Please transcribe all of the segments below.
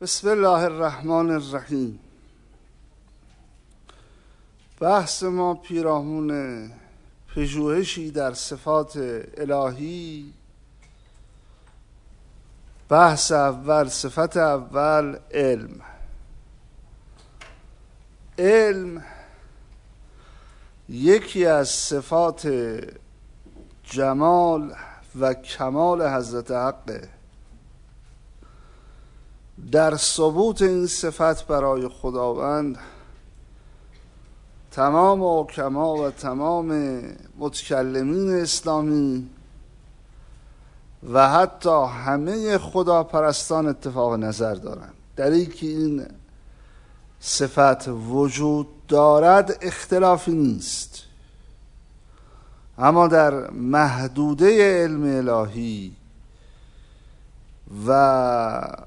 بسم الله الرحمن الرحیم. بحث ما پیرامون پژوهشی در صفات الهی. بحث اول صفت اول علم. علم یکی از صفات جمال و کمال حضرت حقه. در ثبوت این صفت برای خداوند تمام حکما و تمام متکلمین اسلامی و حتی همه خداپرستان اتفاق نظر دارند. در اینکه این صفت وجود دارد اختلافی نیست. اما در محدوده علم الهی و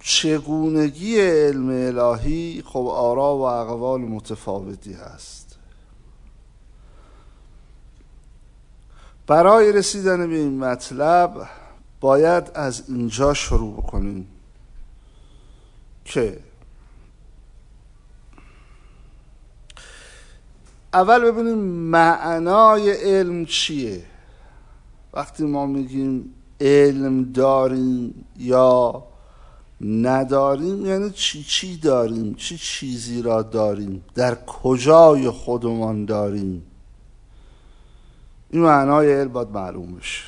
چگونگی علم الهی خب آرا و اقوال متفاوتی هست. برای رسیدن به این مطلب باید از اینجا شروع بکنیم که اول ببینیم معنای علم چیه. وقتی ما میگیم علم داریم یا نداریم یعنی چی چی داریم؟ چی چیزی را داریم؟ در کجای خودمان داریم؟ این معنای علم باید معلوم بشه.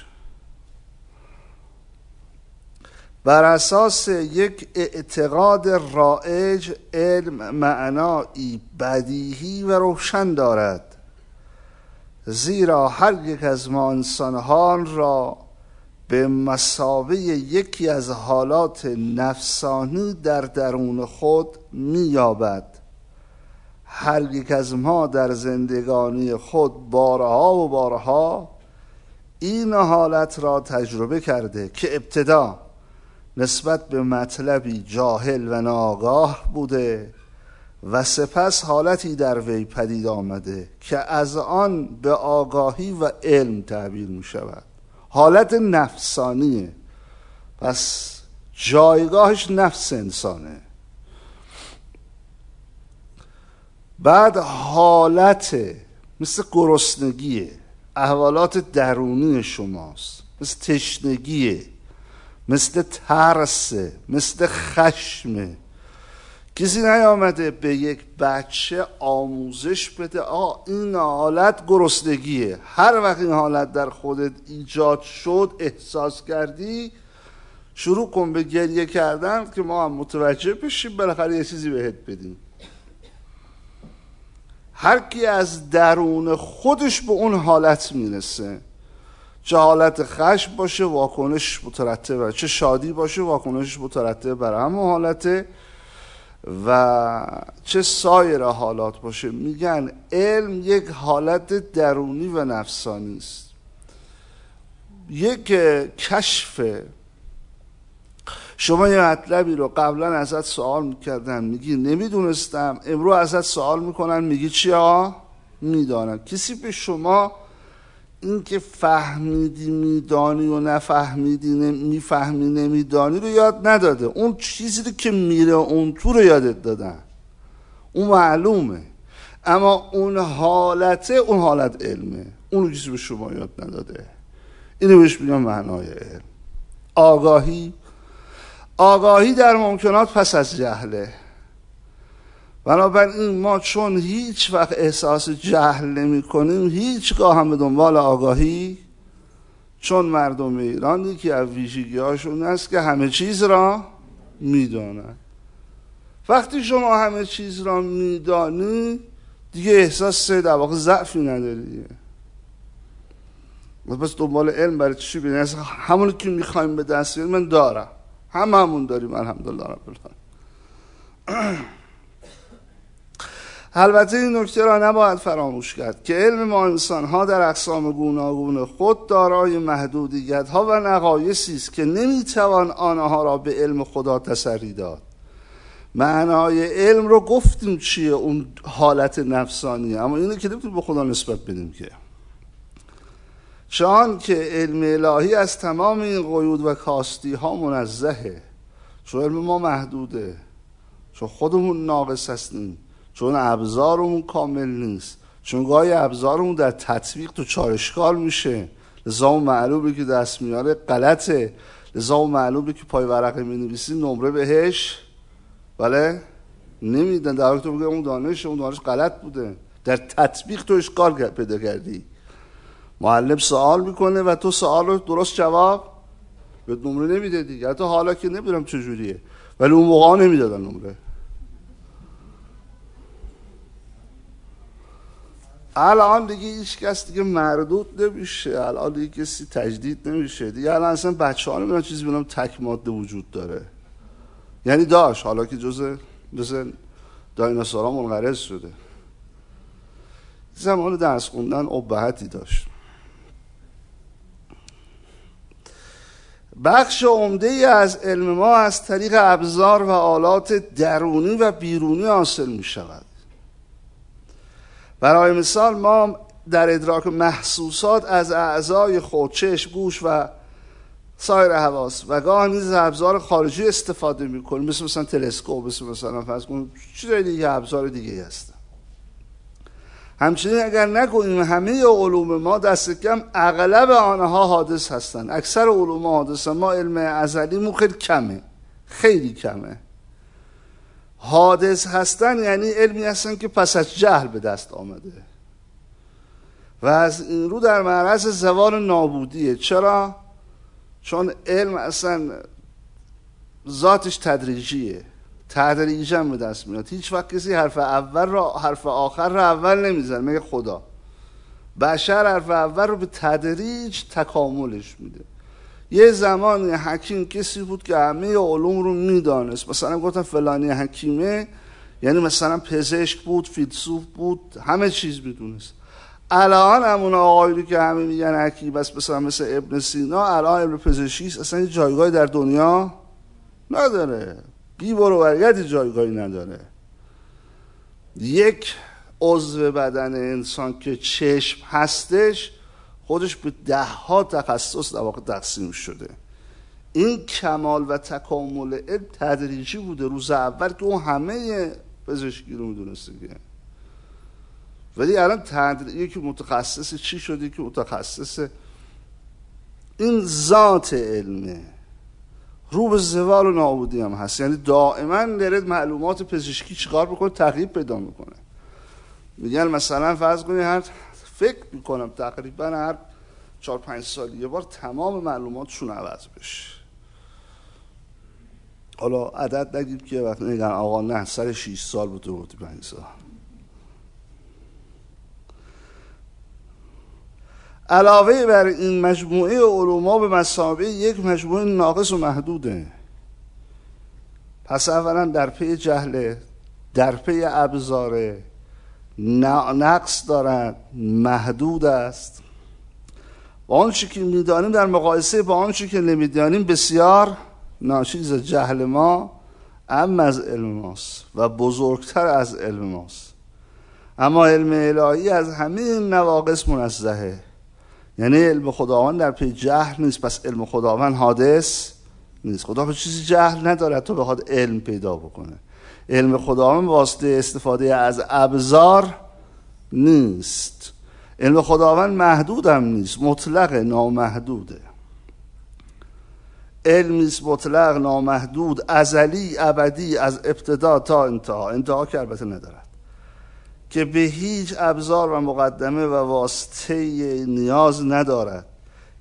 بر اساس یک اعتقاد رائج علم معنایی بدیهی و روشن دارد. زیرا هر یک از ما انسانان را به مسابه یکی از حالات نفسانی در درون خود مییابد. هر یک از ما در زندگانی خود بارها و بارها این حالت را تجربه کرده که ابتدا نسبت به مطلبی جاهل و ناگاه بوده و سپس حالتی در وی پدید آمده که از آن به آگاهی و علم تعبیر می شود حالت نفسانیه. پس جایگاهش نفس انسانه. بعد حالت مثل گرسنگیه. احوالات درونی شماست. مثل تشنگیه. مثل ترسه. مثل خشمه. کسی نیامده به یک بچه آموزش بده آ این حالت گرسنگیه. هر وقت این حالت در خودت ایجاد شد احساس کردی شروع کن به گریه کردن که ما هم متوجه بشیم بالاخره یه چیزی بهت بدیم. هر کی از درون خودش به اون حالت می‌رسه. چه حالت خشم باشه واکنش مترتب چه شادی باشه واکنش مترتب بر همون حالته و چه سایر حالات باشه میگن علم یک حالت درونی و نفسانی است. یک کشف. شما یه مطلبی رو قبلا ازت سوال می‌کردن میگی نمی‌دونستم. امرو ازت سوال می‌کنن میگی چیا؟ می‌دانم کسی به شما اینکه فهمیدی میدانی و نفهمیدی می‌فهمی نمیدانی رو یاد نداده. اون چیزی رو که میره اون تو رو یادت دادن. اون معلومه. اما اون حالته اون حالت علمه. اون چیزی به شما یاد نداده. اینو بهش میگم معنای علم. آگاهی. آگاهی در ممکنات پس از جهله. بنابراین ما چون هیچ وقت احساس جهل نمی کنیم هیچگاه هم به دنبال آگاهی. چون مردم ایران یکی از ویژگی هاشون است که همه چیز را می‌دانند وقتی شما همه چیز را میدانی دیگه احساس در واقع ضعفی نداری. پس دنبال علم برای چی بینید همونی که می‌خوایم به دست من دارم. هم همون داریم الحمدلله رب العالمین. البته این نکته را نباید فراموش کرد که علم ما انسان ها در اقسام گوناگون خود دارای محدودیت ها و نقایصی است که نمی‌توان آنها را به علم خدا تسری داد. معنای علم رو گفتیم چیه اون حالت نفسانی. اما اینو که نمی‌تونیم به خدا نسبت بدیم که. چون که علم الهی از تمام این قیود و کاستی ها منزهه. چون علم ما محدوده. چون خودمون ناقص هستیم. چون ابزارمون کامل نیست. چون گاهی ابزارمون در تطبیق تو چارشکال میشه. لذا اون معلومه که دست میاره غلطه. لذا اون معلومه که پای ورقه می نویسی نمره بهش. بله؟ نمیدن. در تو بگه اون دانش اون دانش غلط بوده. در تطبیق تو اشکال پیدا کردی. معلم سوال می‌کنه و تو سوال رو درست جواب به نمره نمیده دیگه. حتی حالا که نمی‌دونم چجوریه. ولی اون موقع نمی‌دادن نمره. الان دیگه هیچ کس دیگه مردود نمیشه. الان دیگه کسی تجدید نمیشه. دیگه الان اصلا بچه ها نمی‌دونم چیزی بینم تک ماده وجود داره. یعنی داشت حالا که جز جز دایناسورا منقرض شده. زمان درس خوندن ابهتی داشت. بخش عمده ای از علم ما از طریق ابزار و آلات درونی و بیرونی حاصل می شود برای مثال ما در ادراک محسوسات از اعضای خود چشم گوش و سایر حواس و گاه نیز ابزار خارجی استفاده می‌کنیم. مثل مثلا تلسکوپ مثل مثلا فرض کنیم چیز دیگه ابزار دیگه هست همچنین اگر نگوییم همه علوم ما دست کم اغلب آنها حادث هستند اکثر علوم حادث ما علم ازلی خیلی کمه. خیلی کمه. حادث هستن یعنی علمی هستن که پس از جهل به دست آمده. و از این رو در معرض زوال نابودیه. چرا؟ چون علم اصلا ذاتش تدریجیه. تدریجا به دست میاد. هیچ وقت کسی حرف اول را حرف آخر را اول نمیزن میگه خدا. بشر حرف اول رو به تدریج تکاملش میده. یه زمان حکیم کسی بود که همه علوم رو می‌دانست. مثلا گفتم فلانی حکیمه یعنی مثلا پزشک بود فیلسوف بود همه چیز می‌دونست. الان همون آقایی که همه میگن حکیم بس مثلا مثل ابن سینا الان ابن پزشکی اصلا جایگاهی در دنیا نداره. بی برابریت جایگاهی نداره. یک عضو بدن انسان که چشم هستش خودش به ده ها تخصص در واقع تقسیم شده. این کمال و تکامل علم تدریجی بوده. روز اول که اون همه پزشکی رو می‌دونسته که. ولی الان تدریجی که متخصص چی شده؟ که متخصص این ذات علمه. رو به زوال و نابودی هم هست. یعنی دائما داره معلومات پزشکی چیکار بکنه تغییر پیدا می‌کنه. میگن مثلا فرض کنید هر فکر می‌کنم تقریبا هر چهار پنج سال یه بار تمام معلوماتشون عوض بشه. حالا عدد نگیم که وقتی میگن آقا نه سر 6 سال بوده بودی پنج سال. علاوه بر این مجموعه علوما به مسابقه یک مجموعه ناقص و محدوده. پس اولا در پی جهله در پی ابزاره نقص دارد محدود است. و آنچه که می‌دانیم در مقایسه با آنچه که نمی‌دانیم بسیار ناشیز جهل ما ام از علم ماست و بزرگتر از علم ماست. اما علم الهی از همه نواقص منزهه. یعنی علم خداوند در پی جهل نیست پس علم خداوند حادث نیست. خدا به چیزی جهل ندارد تو بخواد علم پیدا بکنه. علم خداوند واسطه استفاده از ابزار نیست. علم خداوند محدود هم نیست مطلق نامحدوده. علمی مطلق نامحدود ازلی ابدی از ابتدا تا انتها. انتها که البته ندارد. که به هیچ ابزار و مقدمه و واسطه نیاز ندارد.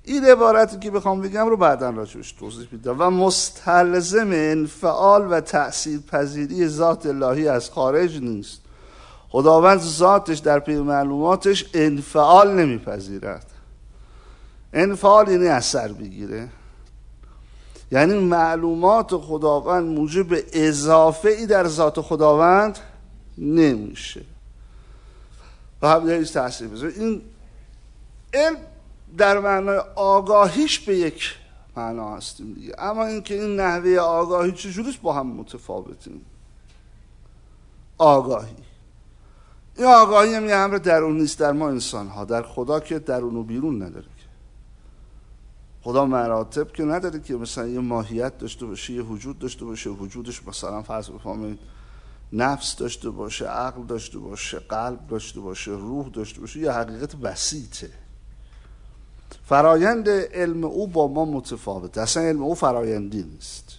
این عبارتی که بخوام بگم رو بعدا راجبش توضیح میدم. و مستلزم انفعال و تأثیر پذیری ذات الهی از خارج نیست. خداوند ذاتش در پی معلوماتش انفعال نمیپذیرد. انفعال یعنی اثر بگیره یعنی معلومات خداوند موجب اضافه ای در ذات خداوند نمیشه. و هم تحصیل بذاره این علم در معنای آگاهیش به یک معنا هستیم دیگه. اما اینکه این نحوه آگاهی چجوریست با هم متفاوتیم. آگاهی. این آگاهی هم یه امر درون نیست در ما انسان ها در خدا که درون و بیرون نداره خدا مراتب که نداره که مثلا یه ماهیت داشته باشه یه وجود داشته باشه وجودش مثلا فرض بفهمید نفس داشته باشه عقل داشته باشه قلب داشته باشه روح داشته باشه یه حقیقت بسیطه فرایند علم او با ما متفاوت اصلا علم او فرایندی نیست.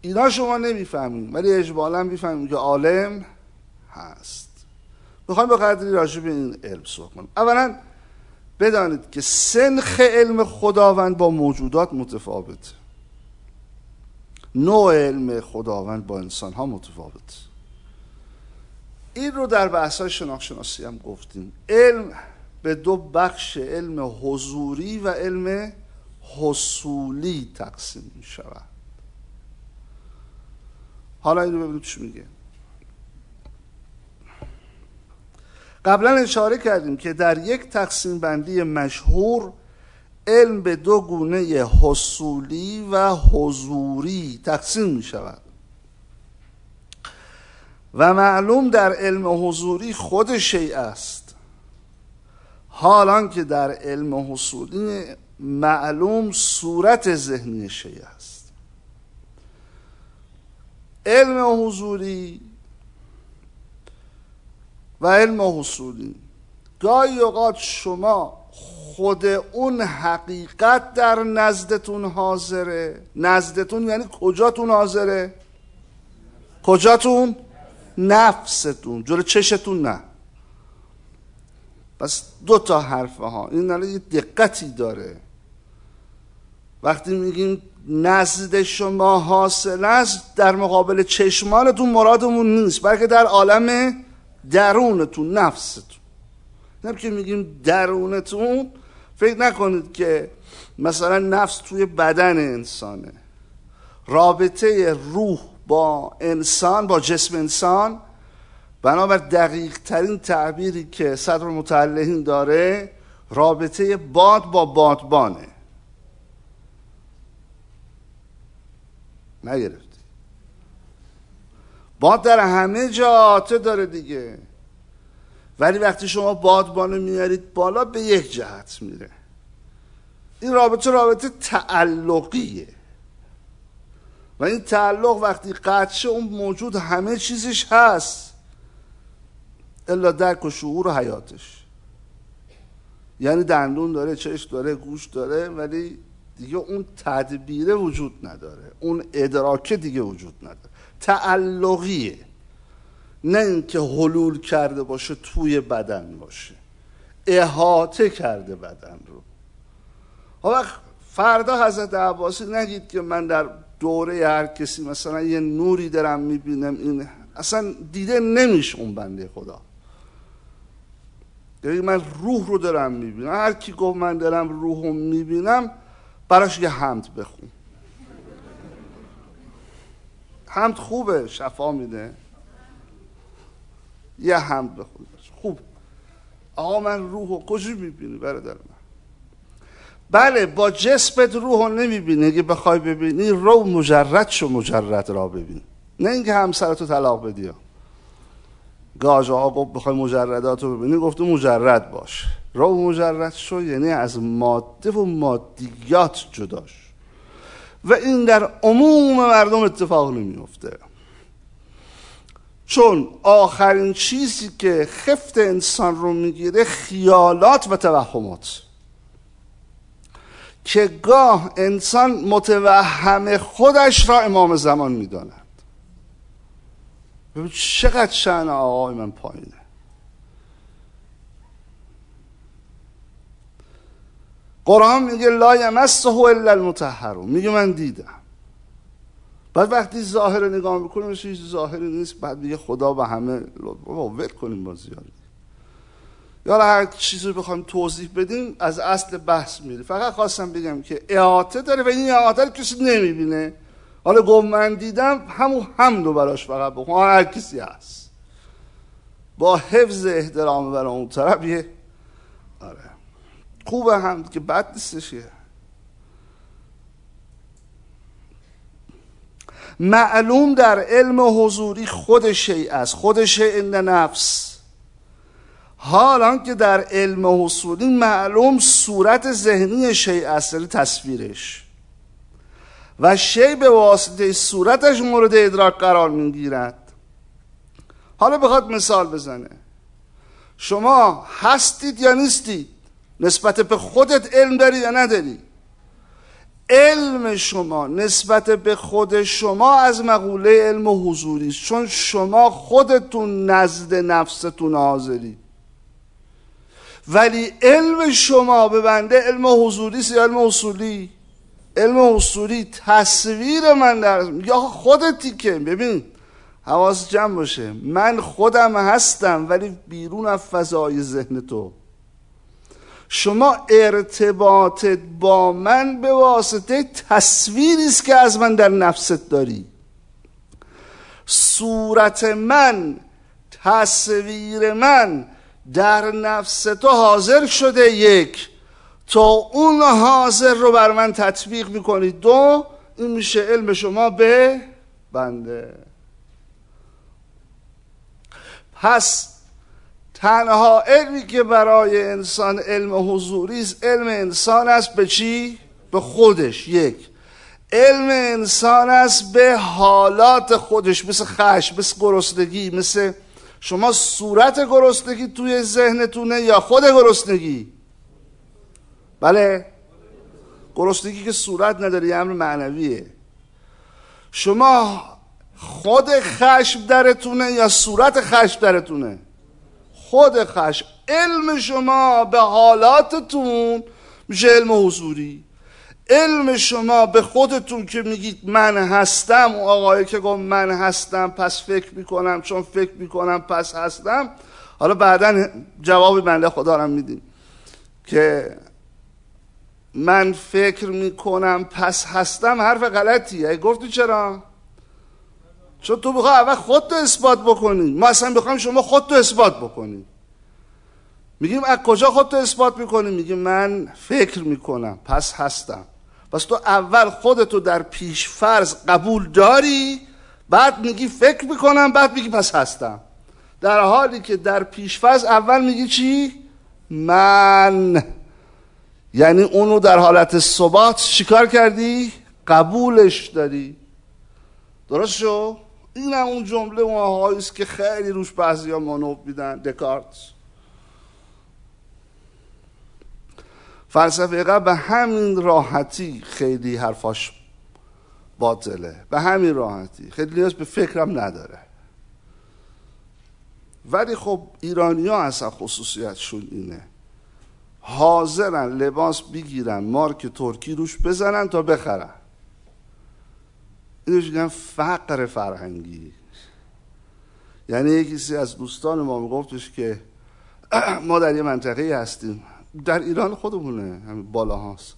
اینا شما نمی‌فهمید ولی اجبالا می‌فهمید که عالم هست. می‌خوایم به قدری راجع به این علم صحبت کنیم اولا بدانید که سنخ علم خداوند با موجودات متفاوت نوع علم خداوند با انسان ها متفاوت این رو در بحث های شناخت شناسی هم گفتیم. علم به دو بخش علم حضوری و علم حصولی تقسیم می شود حالا این رو ببینید چی میگه. قبلا اشاره کردیم که در یک تقسیم بندی مشهور علم به دو گونه حصولی و حضوری تقسیم می شود و معلوم در علم حضوری خود شیء است. حالان که در علم حصولی معلوم صورت ذهنی شیء است. علم حضوری و علم حصولی گاهی اوقات شما خود اون حقیقت در نزدتون حاضره. نزدتون یعنی کجاتون حاضره؟ کجاتون؟ نفستون جلو چشتون نه. پس دو تا حرفه ها. این یه دقتی داره. وقتی میگیم نزد شما حاصل است در مقابل چشمانتون مرادمون نیست بلکه در عالم درونتون نفستون. نه که میگیم درونتون فکر نکنید که مثلا نفس توی بدن انسانه. رابطه روح با انسان با جسم انسان. بنابر دقیق ترین تعبیری که صدر متعلهین داره رابطه باد با بادبانه. نگرفتی باد در همه جا آته داره دیگه. ولی وقتی شما بادبانو میارید بالا به یک جهت میره. این رابطه رابطه تعلقیه. و این تعلق وقتی قطشه اون موجود همه چیزش هست. الا درک و شعور و حیاتش. یعنی دندون داره چشم داره گوش داره ولی دیگه اون تدبیره وجود نداره. اون ادراکه دیگه وجود نداره. تعلقیه. نه اینکه حلول کرده باشه توی بدن باشه. احاطه کرده بدن رو. حالا فردا حضرت عباسی نگید که من در دوره هر کسی مثلا یه نوری دارم می‌بینم این اصلا دیده نمیشه اون بنده خدا. یعنی من روح رو دارم می‌بینم. هر کی گفت من دارم روح رو می‌بینم براش یه حمد بخون. حمد خوبه شفا میده. یه حمد بخون. خوب. آقا من روح رو کجا می‌بینی برادر من بله با جسمت روح رو نمی‌بینی اگه بخوای ببینی رو مجرد شو مجرد را ببین. نه اینکه همسرتو طلاق بدی گاج آقا گفت بخوای مجردات رو ببینی گفته مجرد باش. رو مجرد شو یعنی از ماده و مادیات جداش و این در عموم مردم اتفاق نمیفته چون آخرین چیزی که خفت انسان رو می‌گیره خیالات و توهمات. که گاه انسان متوهم خودش را امام زمان می‌داند. ببین چقدر شعن آقای من پایینه. قرآن میگه لا یمسه الا المطهرون. میگه من دیدم. بعد وقتی ظاهر نگاه می‌کنیم هیچ ظاهری نیست بعد میگه خدا به همه بابا ول کنیم بازی یا هر چیزی رو بخوایم توضیح بدیم از اصل بحث میره فقط خواستم بگم که اعاطه داره و این اعاطه رو کسی نمی‌بینه. حالا گفت من دیدم همون هم رو براش فقط بخون. هر کسی هست. با حفظ احترام برای اون طرف یه آره. خوبه هم که بد نیستش معلوم در علم حضوری خود شیء است. خود شیء نفس. حالا که در علم حصولی معلوم صورت ذهنی شیء اصلی تصویرش و شی به واسطه صورتش مورد ادراک قرار می‌گیرد. حالا بخواد مثال بزنه. شما هستید یا نیستید؟ نسبت به خودت علم داری یا نداری علم شما نسبت به خود شما از مقوله علم حضوری است چون شما خودتون نزد نفستون حاضری ولی علم شما به بنده علم حضوری یا علم اصولی؟ علم اصولی تصویر من در یا خودتی که ببین حواس جمع باشه. من خودم هستم ولی بیرون از فضای ذهن تو. شما ارتباطت با من به واسطه تصویری است که از من در نفست داری. صورت من تصویر من در نفس تو حاضر شده یک. تا اون حاضر رو بر من تطبیق می‌کنی. دو این میشه علم شما به بنده. پس تنها علمی که برای انسان علم حضوری است علم انسان است به چی؟ به خودش. یک. علم انسان است به حالات خودش مثل خشم مثل گرسنگی مثل شما صورت گرسنگی توی ذهنتونه یا خود گرسنگی؟ بله. گرسنگی که صورت نداره یه امر معنویه. شما خود خشم درتونه یا صورت خشم درتونه؟ خود خشم. علم شما به حالاتتون میشه علم حضوری. علم شما به خودتون که میگید من هستم اون آقایی که گفت من هستم پس فکر می‌کنم چون فکر می‌کنم پس هستم. حالا بعدا جواب بنده خدا رو میدیم که من فکر می‌کنم پس هستم حرف غلطیه. گفتی چرا؟ چون تو بخواه اول خودتو اثبات بکنی. ما اصلا بخوایم شما خودتو اثبات بکنی. میگیم از کجا خودتو اثبات می‌کنی؟ میگیم من فکر می‌کنم پس هستم. پس تو اول خودتو در پیش فرض قبول داری بعد میگی فکر می‌کنم بعد میگی پس هستم در حالی که در پیش فرض اول میگی چی؟ من یعنی اونو در حالت ثبات چیکار کردی؟ قبولش داری درست شو؟ این هم اون جمله اون است که خیلی روش بعضی ها مانوب میدن دکارت فلسفه قبل به همین راحتی خیلی حرفاش باطله. به همین راحتی. خیلی نیاز به فکرم نداره. ولی خب ایرانی ها اصلا خصوصیتشون اینه. حاضرن لباس بگیرن مارک ترکی روش بزنن تا بخرن. اینوش میگن فقر فرهنگی. یعنی یکیسی از دوستان ما میگفتش که ما در یه منطقه هستیم. در ایران خودمونه همین بالا هاست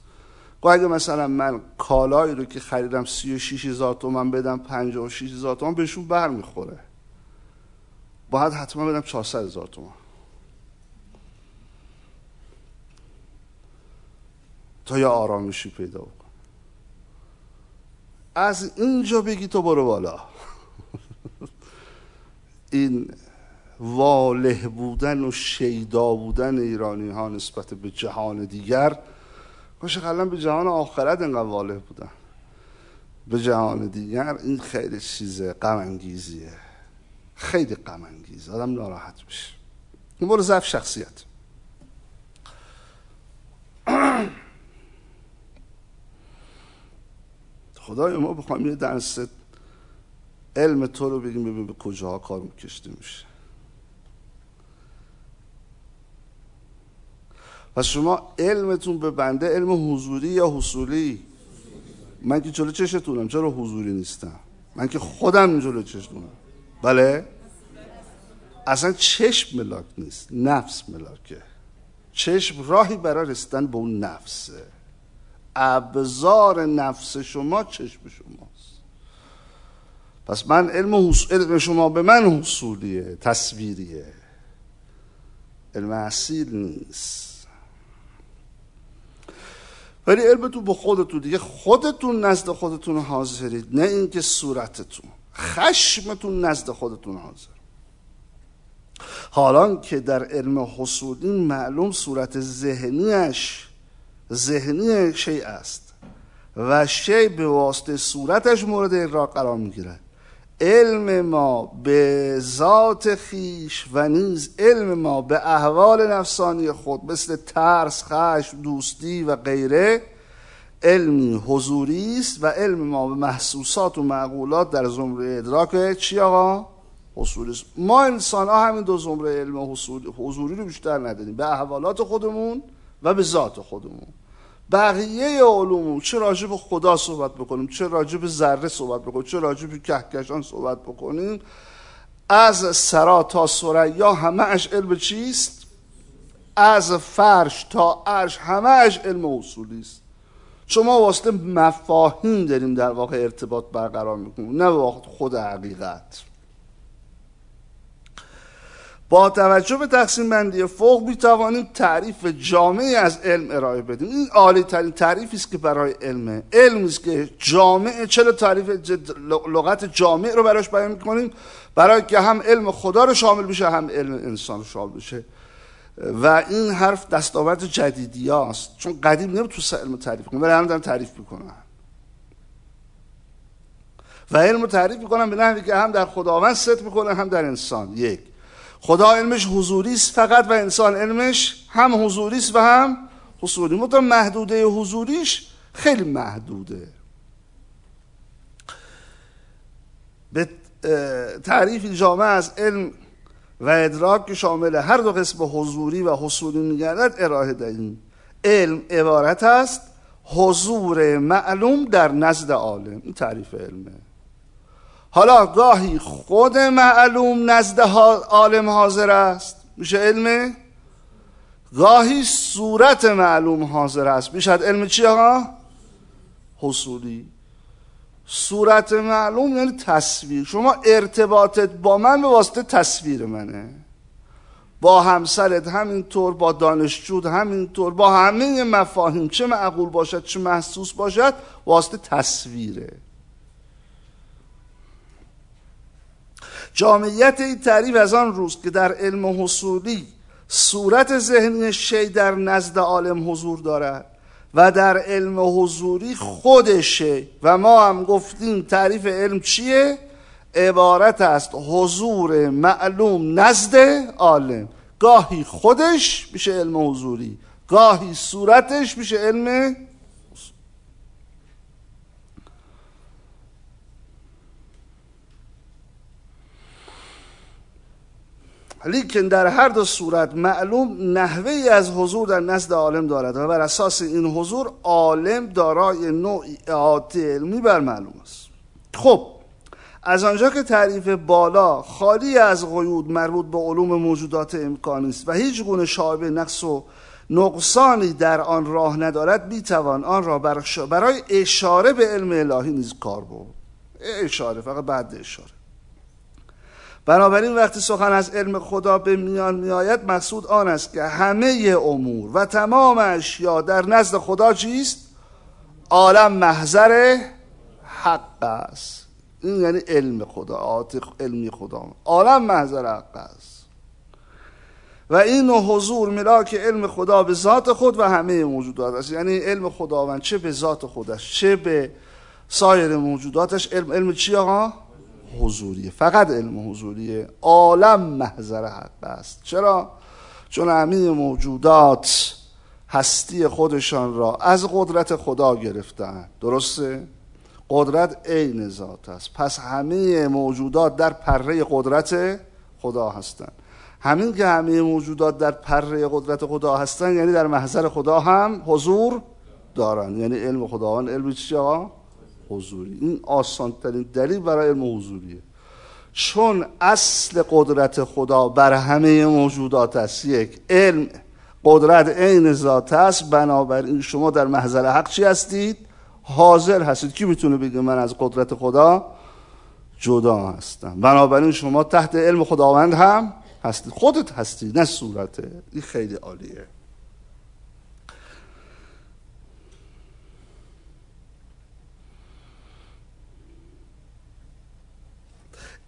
اگه مثلا من کالایی رو که خریدم سی و شیش هزار تومن بدم پنجاه و شیش هزار تومن بهشون بر می‌خوره باید حتما بدم چهارصد هزار تومن تا یه آرامشی پیدا بکن از اینجا بگی تو برو بالا. این واله بودن و شیدا بودن ایرانی ها نسبت به جهان دیگر کاش قلم به جهان آخرت انقدر واله بودن. به جهان دیگر این خیلی چیز غم انگیزیه خیلی غم انگیز آدم ناراحت میشه این برو ضعف شخصیت. خدای ما بخوایم یه درس علم تو رو بگیم ببین به کجاها کار کشته میشه. پس شما علمتون به بنده علم حضوری یا حصولی؟ من که جلو چشتونم. چرا حضوری نیستم؟ من که خودم جلو چشتونم. بله؟ اصلا چشم ملاک نیست. نفس ملاکه. چشم راهی برای رسیدن به اون نفسه. ابزار نفس شما چشم شماست. پس من علم, علم شما به من حصولیه تصویریه. علم اصیل نیست. ولی علمتون به خودتون دیگه خودتون نزد خودتون حاضرید نه اینکه صورتتون. خشمتون نزد خودتون حاضر. حالا که در علم حصولی معلوم صورت ذهنیش ذهنی شیء است و شی به واسطه صورتش مورد ادراک قرار می‌گیرد. علم ما به ذات خیش و نیز علم ما به احوال نفسانی خود مثل ترس، خشم، دوستی و غیره علمی حضوری است و علم ما به محسوسات و معقولات در زمره ادراک چی آقا؟ حصولی است. ما انسان ها همین دو زمره علم حضوری رو بیشتر نداریم. به احوالات خودمون و به ذات خودمون. بقیه علوم چه راجع به خدا صحبت بکنیم چه راجع به ذره صحبت بکنیم چه راجع به کهکشان صحبت بکنیم. از سرا تا سریا اش علم چیست؟ از فرش تا عرش همه اش علم اصولی است. شما واسطه مفاهیم داریم در واقع ارتباط برقرار می‌کنیم نه به خود حقیقت. با توجه به تقسیم بندی فوق می توانیم تعریف جامعی از علم ارائه بدیم. این عالی ترین تعریفی است که برای علمه علم است که جامع چرا تعریف لغت جامع رو براش بیان می‌کنیم؟ برای که هم علم خدا رو شامل بشه هم علم انسان رو شامل بشه. و این حرف دستاورد جدیدی هاست. چون قدیم نمی تو علم تعریف کنم ولی هم دارم تعریف می‌کنم و علم تعریف می‌کنم به نحوی که هم در خداوند ست می‌کنه هم در انسان. یک. خدا علمش حضوری است فقط و انسان علمش هم حضوری است و هم حضوری. مطمئن محدوده حضوریش خیلی محدوده. به تعریف جامعه از علم و ادراک که شامل هر دو قسم حضوری و حصولی میگردد ارائه دهیم. علم عبارت است حضور معلوم در نزد عالم. این تعریف علمه. حالا گاهی خود معلوم نزد عالم حاضر است. میشه علم؟ گاهی صورت معلوم حاضر است. میشه علم چی ها حصولی. صورت معلوم یعنی تصویر. شما ارتباطت با من به واسطه تصویر منه. با همسرت همینطور با دانشجود همینطور با همه مفاهیم. چه معقول باشد چه محسوس باشد واسطه تصویره. جامعیت این تعریف از آن روز که در علم حصولی صورت ذهنی شی در نزد عالم حضور دارد و در علم حضوری خودشه و ما هم گفتیم تعریف علم چیه؟ عبارت است حضور معلوم نزد عالم گاهی خودش میشه علم حضوری گاهی صورتش میشه علم لیکن در هر دو صورت معلوم نحوه از حضور در نزد عالم دارد. و بر اساس این حضور عالم دارای نوعی اعاده علمی بر معلوم است. خب از آنجا که تعریف بالا خالی از قیود مربوط به علوم موجودات امکانی است و هیچ گونه شایبه نقص و نقصانی در آن راه ندارد می‌توان آن را برای اشاره به علم الهی نیز کار برد. اشاره فقط بعد اشاره. بنابراین وقتی سخن از علم خدا به میان میآید مقصود آن است که همه امور و تمام اشیا در نزد خدا چیست؟ عالم محضر حق است. این یعنی علم خدا عاطق علمی خدا. عالم محضر حق است. و این حضور ملاک علم خدا به ذات خود و همه موجودات است. یعنی علم خداوند چه به ذات خودش چه به سایر موجوداتش. علم علم چی آقا؟ حضوریه. فقط علم حضوریه. عالم محضر حق است. چرا؟ چون همه موجودات هستی خودشان را از قدرت خدا گرفتن درسته؟ قدرت عین ذات است. پس همه موجودات در پره قدرت خدا هستند. همین که همه موجودات در پره قدرت خدا هستند یعنی در محضر خدا هم حضور دارن یعنی علم خداوند. علم چی آقا؟ حضوری. این آسان ترین دلیل برای علم حضوریه. چون اصل قدرت خدا بر همه موجودات است. یک علم قدرت عین ذات است. بنابراین شما در محضر حق چی هستید؟ حاضر هستید. کی می‌تونه بگه من از قدرت خدا جدا هستم؟ بنابراین شما تحت علم خداوند هم هستید. خودت هستی نه صورته این خیلی عالیه.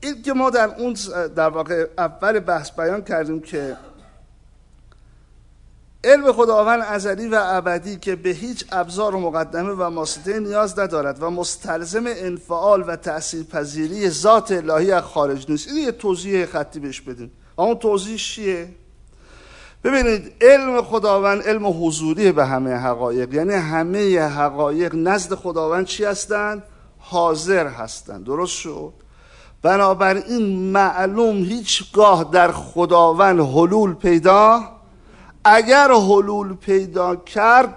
این که ما در اون در واقع اول بحث بیان کردیم که علم خداوند ازلی و ابدی که به هیچ ابزار و مقدمه و واسطه نیاز ندارد و مستلزم انفعال و تأثیر پذیری ذات الهی از خارج نیست این یه توضیح خطی بهش بدیم اون توضیح چیه؟ ببینید علم خداوند علم حضوری به همه حقایق یعنی همه حقایق نزد خداوند چی هستند؟ حاضر هستند درست شد؟ بنابراین معلوم هیچگاه در خداوند حلول پیدا اگر حلول پیدا کرد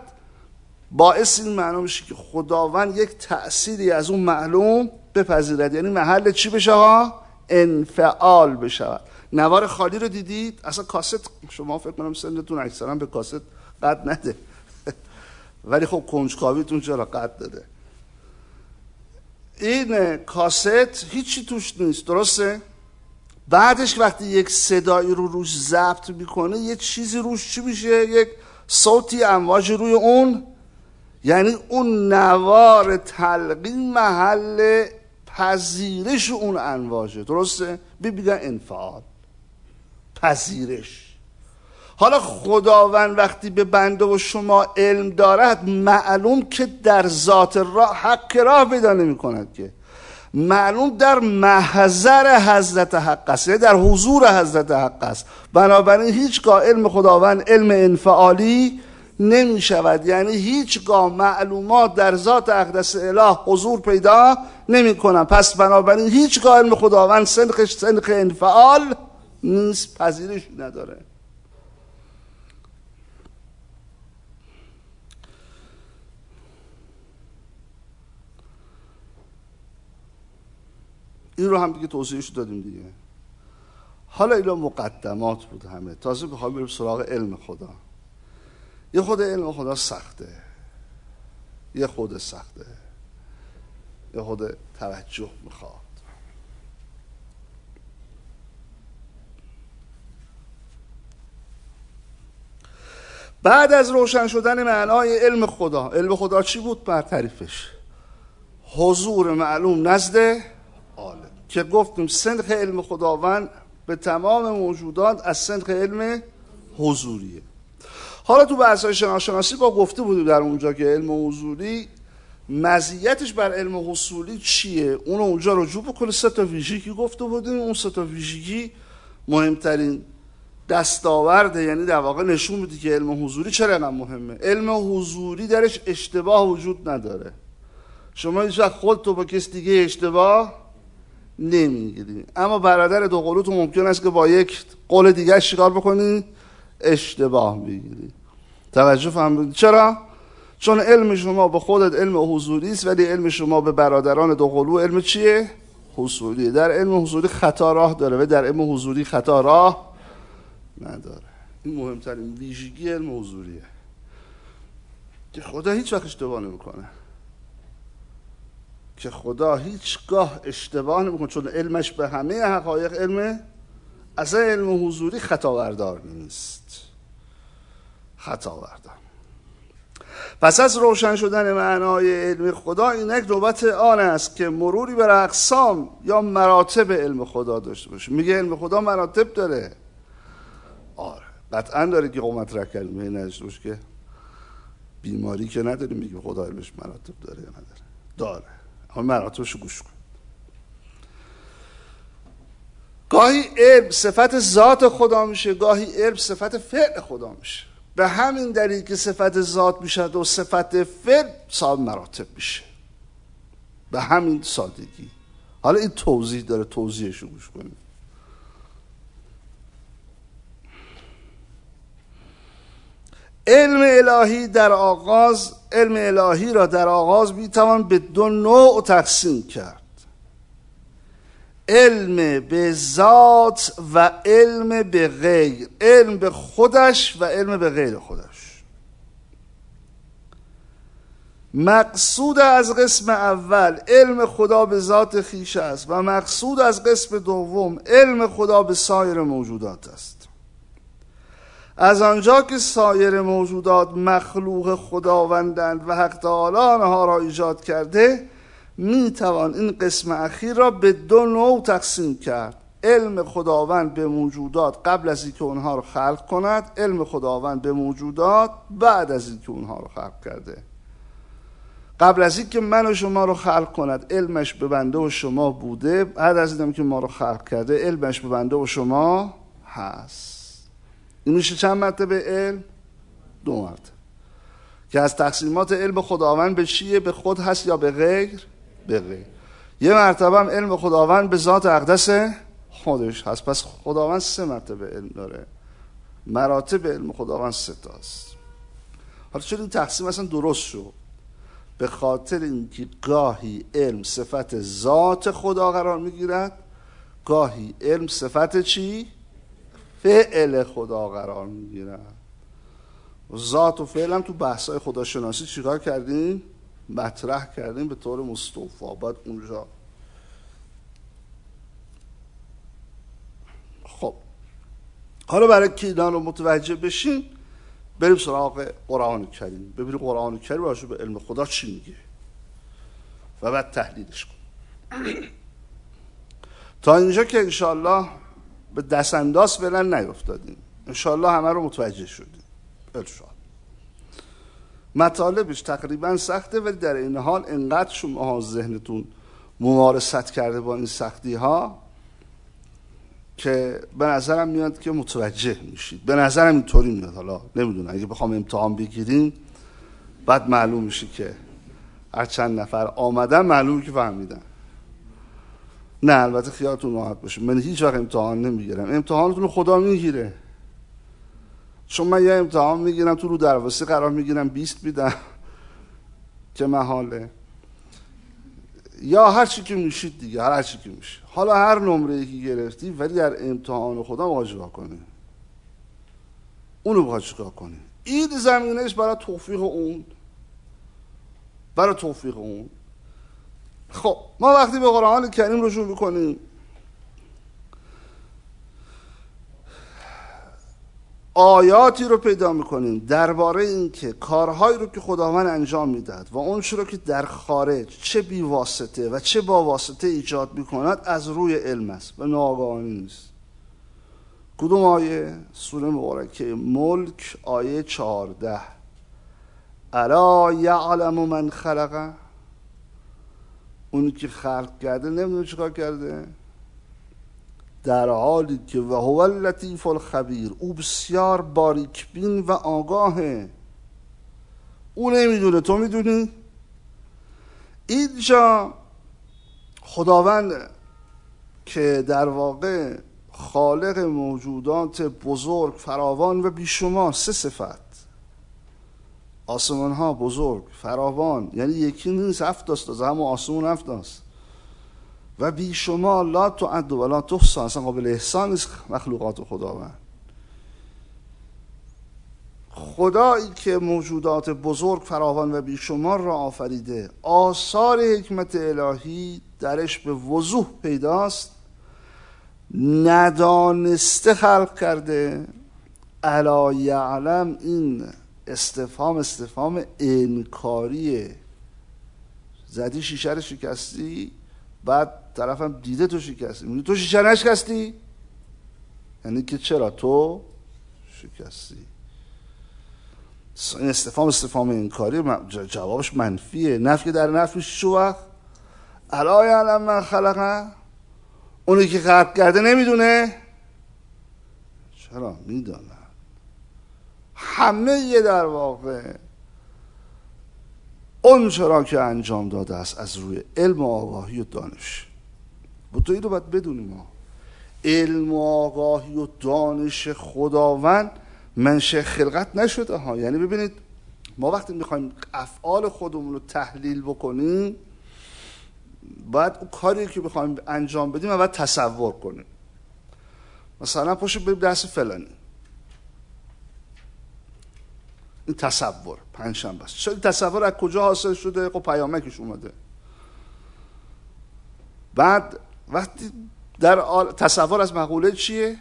باعث این معلوم میشه که خداوند یک تأثیری از اون معلوم بپذیرد. یعنی محل چی بشه ها؟ انفعال بشود نوار خالی رو دیدید؟ اصلا کاست شما فکر کنم سنتون اکثرا به کاست قد نده. ولی خب کنجکاویتون چرا قد داده؟ این کاست هیچی توش نیست درسته؟ بعدش وقتی یک صدایی رو روش ضبط می‌کنه یه چیزی روش چی میشه؟ یک صوتی امواج روی اون. یعنی اون نوار تلقین محل پذیرش اون انواجه درسته؟ بگن انفعال. پذیرش. حالا خداوند وقتی به بنده و شما علم دارد معلوم که در ذات راه حق راه پیدا نمی کند که. معلوم در محضر حضرت حق است یعنی در حضور حضرت حق است. بنابراین هیچگاه علم خداوند علم انفعالی نمی شود یعنی هیچگاه معلومات در ذات اقدس اله حضور پیدا نمی کنن پس بنابراین هیچگاه علم خداوند سنخش سنخ انفعال نیست پذیرش نداره. این رو هم دیگه توضیحش دادیم دیگه. حالا اینا مقدمات بود همه. تازه بخوایم بریم سراغ علم خدا. یه خود علم خدا سخته. یه خود سخته. یه خود توجه می‌خواد. بعد از روشن شدن معنای علم خدا علم خدا چی بود؟ بر تعریفش حضور معلوم نزد عالم. که گفتیم سنخ علم خداوند به تمام موجودات از سنخ علم حضوریه. حالا تو بحث های شناسناسی با گفته بودیم در اونجا که علم حضوری مزیتش بر علم حصولی چیه؟ اون اونجا رجوع بکنه. سه تا ویژگی گفته بودیم. اون سه تا ویژگی مهمترین دستاورده یعنی در واقع نشون میده که علم حضوری چرا مهمه. علم حضوری درش اشتباه وجود نداره. شما هیچ وقت خودتو با کس دیگه اشتباه نمی‌گیری. اما برادر دو قلو تو ممکن است که با یک قول دیگه شکار بکنی؟ اشتباه بگیری. توجه فهمیدی چرا؟ چون علم شما به خودت علم حضوری است ولی علم شما به برادران دو قلو علم چیه؟ حضوری. در علم حضوری خطا راه داره و در علم حضوری خطا راه نداره. این مهمترین ویژگی علم حضوریه. که خدا هیچ وقت اشتباه نمی‌کنه. که خدا هیچگاه اشتباه نمی‌کنه چون علمش به همه حقایق علم اصلا علم حضوری خطاوردار نیست. خطاوردار. پس از روشن شدن معنای علم خدا این یک نوبت آن است که مروری بر اقسام یا مراتب علم خدا داشته باشه. میگه علم خدا مراتب داره. آره. قطعا داره که قومت رکل می نداشته باشه که بیماری که نداره میگه خدا علمش مراتب داره یا نداره. داره. اما مراتبشو گوش کن گاهی علم صفت ذات خدا میشه گاهی علم صفت فعل خدا میشه. به همین دلیل که صفت ذات میشه و صفت فعل صاحب مراتب میشه. به همین سادگی. حالا این توضیح داره توضیحشو گوش کنید علم الهی در آغاز علم الهی را در آغاز می‌توان به دو نوع تقسیم کرد. علم به ذات و علم به غیر. علم به خودش و علم به غیر خودش. مقصود از قسم اول علم خدا به ذات خیش است و مقصود از قسم دوم علم خدا به سایر موجودات است. از آنجا که سایر موجودات مخلوق خداوندند و حق تعالی آنها را ایجاد کرده می توان این قسم اخیر را به دو نوع تقسیم کرد. علم خداوند به موجودات قبل از اینکه اونها رو خلق کند علم خداوند به موجودات بعد از اینکه اونها رو خلق کرده. قبل از اینکه من و شما رو خلق کند علمش به بنده و شما بوده. بعد از اینکه که ما رو خلق کرده علمش به بنده و شما هست. این میشه چند مرتبه علم دو مرتبه. که از تقسیمات علم خداوند به چیه؟ به خود هست یا به غیر؟ به غیر. یه مرتبه هم علم خداوند به ذات اقدس خودش هست. پس خداوند سه مرتبه علم داره. مراتب علم خداوند سه تاست حالا چرا این تقسیم اصلا درست شد. به خاطر اینکه گاهی علم صفت ذات خدا قرار می‌گیرد گاهی علم صفت چی؟ فعل خدا قرار می‌گیرد ذات و فعل هم تو بحثای خداشناسی چیکار کردیم؟ مطرح کردیم به طور مستوفا باید اونجا. خب. حالا برای که اینا رو متوجه بشین بریم سراغ قرآن کریم. ببینیم قرآن کریم راجع به علم خدا چی میگه. و بعد تحلیلش کن تا اینجا که انشالله به دست انداز فعلا نیفتادیم. انشالله همه رو متوجه شدیم. ارشاد مطالبش تقریبا سخته ولی در این حال انقدر شما ذهنتون ممارست کرده با این سختی ها که به نظرم میاد که متوجه میشید. به نظرم اینطوری میاد. حالا نمی‌دونم اگه بخوام امتحان بگیریم بعد معلوم میشه که هر چند نفر آمدن معلوم که فهمیدن. نه البته خیالتون راحت باشه. من هیچ وقت امتحان نمی‌گیرم. امتحانتون خدا می‌گیره. چون من یه امتحان می‌گیرم تو رو دروازه قرار می‌گیرم 20 میدم. که محاله. یا هر چی که میشید دیگه هر چی که میشه. حالا هر نمره ای که گرفتی ولی در امتحان خدا باید چیکار کنی؟ اونو باید چیکار کنی؟ این زمینش برای توفیق اون. برای توفیق اون. خب ما وقتی به قرآن کریم رجوع می‌کنیم آیاتی رو پیدا می‌کنیم درباره اینکه کارهایی رو که خداوند انجام می‌دهد و اون رو که در خارج چه بی واسطه و چه با واسطه ایجاد می‌کند از روی علم است و ناگهانی نیست. کدوم آیه؟ سوره مبارکه ملک آیه چهارده. الا یعلم من خلقه؟ اونی که خلق کرده نمی‌دونه چیکار کرده. در حالی که و هو اللطیف الخبیر او بسیار باریک بین و آگاهه. او نمی‌دونه تو می‌دونی؟ اینجا خداوند که در واقع خالق موجودات بزرگ فراوان و بیشمار سه صفت. آسمان ها بزرگ فراوان یعنی یکی نیست هفت است همون آسمون هفت است و بی شما لا تو عد و لا تحصا اصلا قابل احسان نیست مخلوقات خداوند. خدایی که موجودات بزرگ فراوان و بیشمار را آفریده آثار حکمت الهی درش به وضوح پیداست. ندانسته خلق کرده الا یعلم این استفهام استفهام انکاریه زدی شیشه رو شکستی بعد طرفم دیده تو شکستی. میگه تو شیشه نشکستی؟ یعنی که چرا تو شکستی؟ این استفام استفام انکاری جوابش منفیه. نفی در نفی شو وقت. علای علم من خلقه. اونی که خلق کرده نمی‌دونه. چرا؟ میدانه همه در واقع اون چرا که انجام داده است از روی علم و آگاهی و دانش. تو رو باید بدونیم ما. علم و آگاهی و دانش خداوند منشه خلقت نشده ها. یعنی ببینید ما وقتی می‌خوایم افعال خودمون رو تحلیل بکنیم باید اون کاری که بخوایم انجام بدیم و باید تصور کنیم. مثلا پاشو بریم دست فلانی. این تصور پنجشنبه است. چرا تصور از کجا حاصل شده؟ خب پیامکش اومده. بعد وقتی در تصور از مقوله چیه؟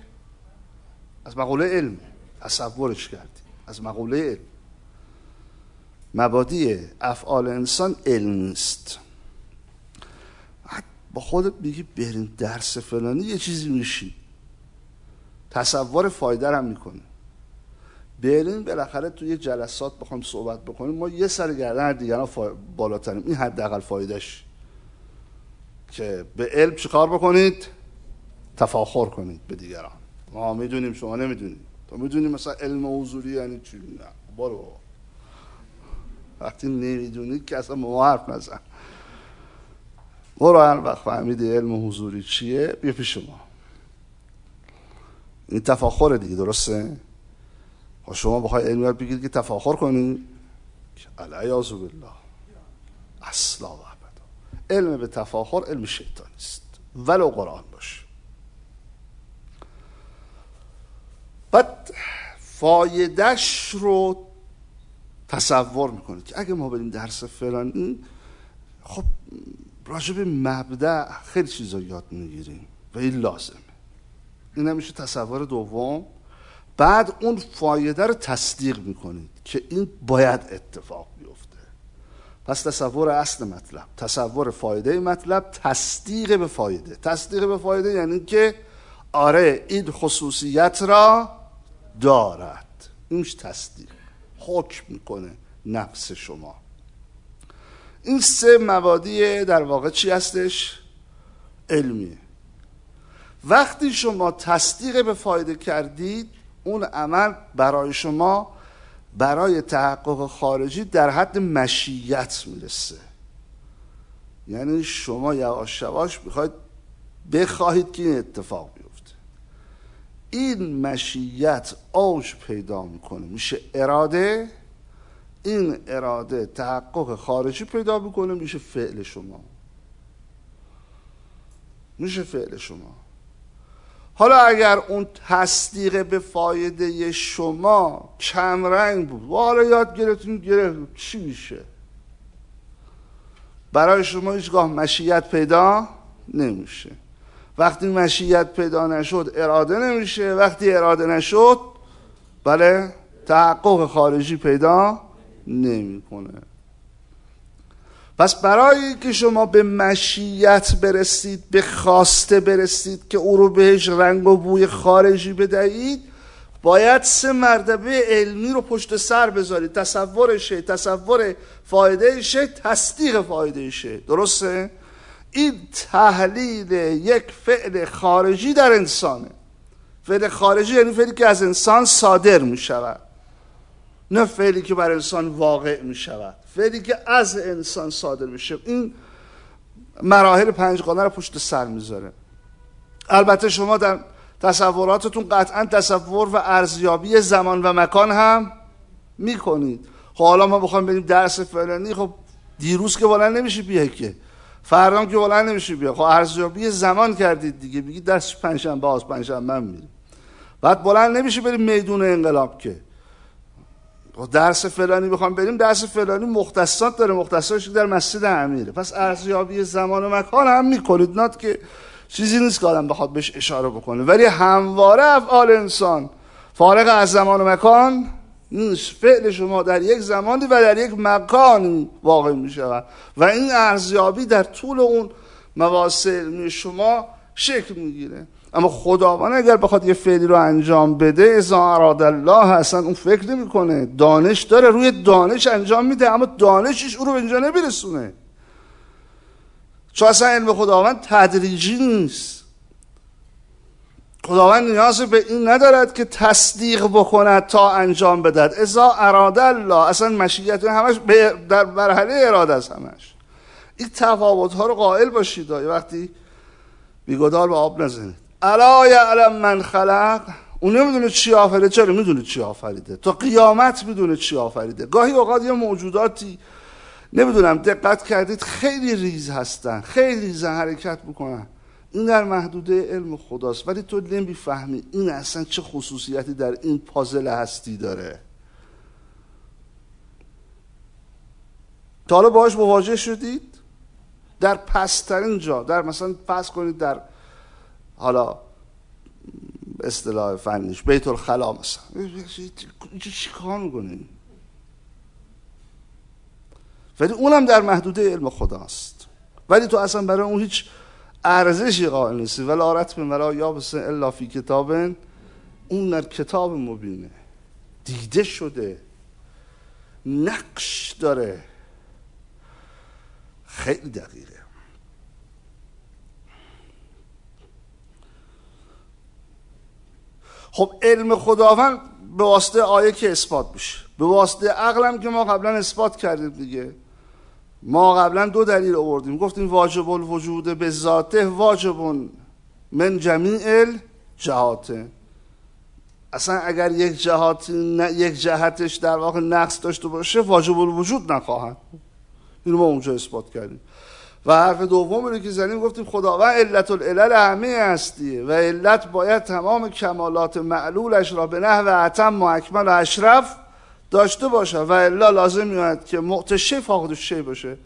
از مقوله علم. تصورش کردی از مقوله علم. مبادی افعال انسان علم است با خودت میگی بریم درس فلانی یه چیزی میشی تصور فایده هم می‌کنه. بریم بالاخره توی یه جلسات بخوام صحبت بکنیم. ما یه سر گردن دیگران فا... بالاتریم. این حداقل فایدهش. که به علم چیکار بکنید؟ تفاخر کنید به دیگران. ما می‌دونیم شما نمی‌دونید. تو می‌دونی مثلا علم حضوری یعنی چی؟ نه. برو. وقتی نمی‌دونید که اصلا ما حرف نزن. برو هر وقت فهمیدی علم حضوری چیه بیا پیش ما. این تفاخر دیگه درسته؟ خب شما بخوای علم یاد بگیرید که تفاخر کنی؟ علیاذ بالله. اصلا و ابدا. علم به تفاخر علم شیطانی است ولو قرآن باشه. بعد فایدهش رو تصور می‌کنید که اگه ما بریم درس فلان خب راجب مبدع خیلی چیزا یاد می‌گیریم و این لازمه. این نمیشه تصور دوم. بعد اون فایده رو تصدیق می‌کنید که این باید اتفاق بیفته. پس تصور اصل مطلب تصور فایده مطلب تصدیق به فایده. تصدیق به فایده یعنی که آره این خصوصیت را دارد. اینش تصدیق حکم می‌کنه نفس شما. این سه مبادی در واقع چی هستش؟ علمیه. وقتی شما تصدیق به فایده کردید اون عمل برای شما برای تحقق خارجی در حد مشیت می‌رسه. یعنی شما یواش یواش می‌خواید بخواهید که این اتفاق بیفته. این مشیت اوج پیدا می‌کنه. میشه اراده این اراده تحقق خارجی پیدا می‌کنه. میشه فعل شما. میشه فعل شما. حالا اگر اون تصدیق به فایده شما رنگ بود و حالا یاد گرفتیم گرفت چی میشه؟ برای شما هیچگاه مشیت پیدا نمیشه. وقتی مشیت پیدا نشد اراده نمیشه. وقتی اراده نشد بله تحقق خارجی پیدا نمی‌کنه. پس برای که شما به مشیت برسید به خواسته برسید که او رو بهش رنگ و بوی خارجی بدهید باید سه مرتبه علمی رو پشت سر بذارید. تصورشه تصور فایده شه تصدیق فایده شه. درسته؟ این تحلیل یک فعل خارجی در انسانه. فعل خارجی یعنی فعلی که از انسان صادر می شود نه فعلی که بر انسان واقع می شود فعلی که از انسان صادر میشه. این مراحل پنج قانه رو پشت سر می‌ذاره. البته شما در تصوراتتون قطعا تصور و ارزیابی زمان و مکان هم می‌کنید. خب حالا ما بخوایم بریم درس فلانی. خب دیروز که بلند نمیشه بیه که. فردا که بلند نمیشه بیا خب ارزیابی زمان کردید دیگه. بگید درس پنجشنبه از پنجشنبه میریم. بعد بلند نمیشه بریم میدون انقلاب که. درس فلانی بخوام بریم درس فلانی مختصات داره مختصاتش در مسجد امیره پس ارزیابی زمان و مکان هم می‌کنید. نات که چیزی نیست که آدم بخواد بهش اشاره بکنه. ولی همواره افعال انسان فارغ از زمان و مکان نیست. فعل شما در یک زمانی و در یک مکان واقع می شود و این ارزیابی در طول اون مواسع شما شکل می‌گیره. اما خداوند اگر بخواد یه فعلی رو انجام بده ازا اراد الله اصلا اون فکر نمی‌کنه. دانش داره روی دانش انجام میده اما دانشش او رو به اینجا نمیرسونه. چون اصلا علم خداوند تدریجی نیست. خداوند نیاز به این ندارد که تصدیق بکند تا انجام بدهد. ازا اراد الله اصلا مشیت همش در مرحله اراده است همش. این تفاوت ها رو قائل باشید. وقتی بیگدار به آب نزنید. الا یعلم من خلق. اون نمی‌دونه چی آفریده. چرا می‌دونه چی آفریده؟ تا قیامت می‌دونه چی آفریده. گاهی اوقات یه موجوداتی نمی‌دونم دقت کردید خیلی ریز هستن. خیلی ریز حرکت می‌کنن. این در محدوده علم خداست. ولی تو نمی‌فهمی این اصلا چه خصوصیتی در این پازل هستی داره. تا حالا باهاش مواجه شدید؟ در پسترین جا در مثلا پس کنید در حالا اصطلاح فنیش بیت الخلا مثلا. اینجا چی کار می‌کنی؟ ولی اونم در محدوده علم خداست. ولی تو اصلا برای اون هیچ ارزشی قائل نیستی. ولی آرت به مرا یا بسن الا فی کتابن اون در کتاب مبینه. دیده شده. نقش داره. خیلی دقیقه. خب علم خداوند به واسطه آیه که اثبات میشه. به واسطه عقلم که ما قبلا اثبات کردیم دیگه. ما قبلا دو دلیل آوردیم. گفتیم واجب الوجود به ذاته واجب من جمیع جهاته اصلا اگر یک جهات یک جهتش در واقع نقص داشته باشه واجب الوجود نخواهد. اینو ما اونجا اثبات کردیم. و حرف دوم رو که زنیم گفتیم خداوند علت العلل همه هستیه و علت باید تمام کمالات معلولش را به نحو اتم و اکمل و اشرف داشته باشه و الا لازم میاد که معتشه فاقد شی باشه.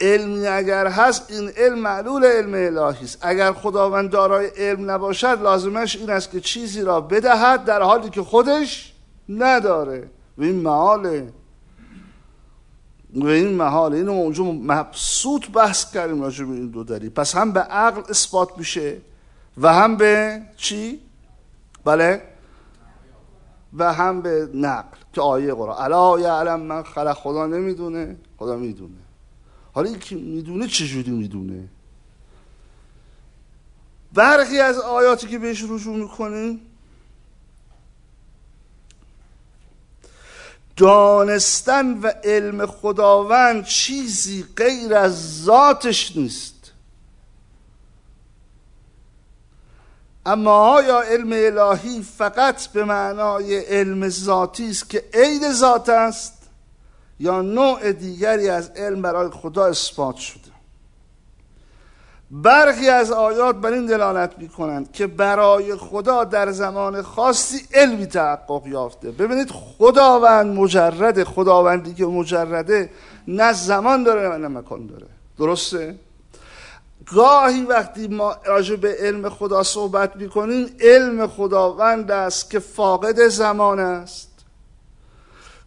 علمی اگر هست این علم معلول علم الهی است. اگر خداوند دارای علم نباشد لازمش این است که چیزی را بدهد در حالی که خودش نداره. و این محاله و این محاله اینو اونجا مبسوط بحث کردیم راجع به این دو دلیل پس هم به عقل اثبات میشه و هم به چی؟ بله؟ و هم به نقل که آیه قرآن. الا یعلم من خلق. خدا نمی‌دونه. خدا می‌دونه. حالا این که می‌دونه چجوری می‌دونه؟ برخی از آیاتی که بهش رجوع می‌کنیم دانستن و علم خداوند چیزی غیر از ذاتش نیست. اما آیا علم الهی فقط به معنای علم ذاتی است که عین ذات است یا نوع دیگری از علم برای خدا اثبات شده برخی از آیات بر این دلالت می کنند که برای خدا در زمان خاصی علمی تحقق یافته. ببینید خداوند مجرد خداوندی که مجرده نه زمان داره نه مکان داره. درسته؟ گاهی وقتی ما راجع به علم خدا صحبت می‌کنیم علم خداوند است که فاقد زمان است.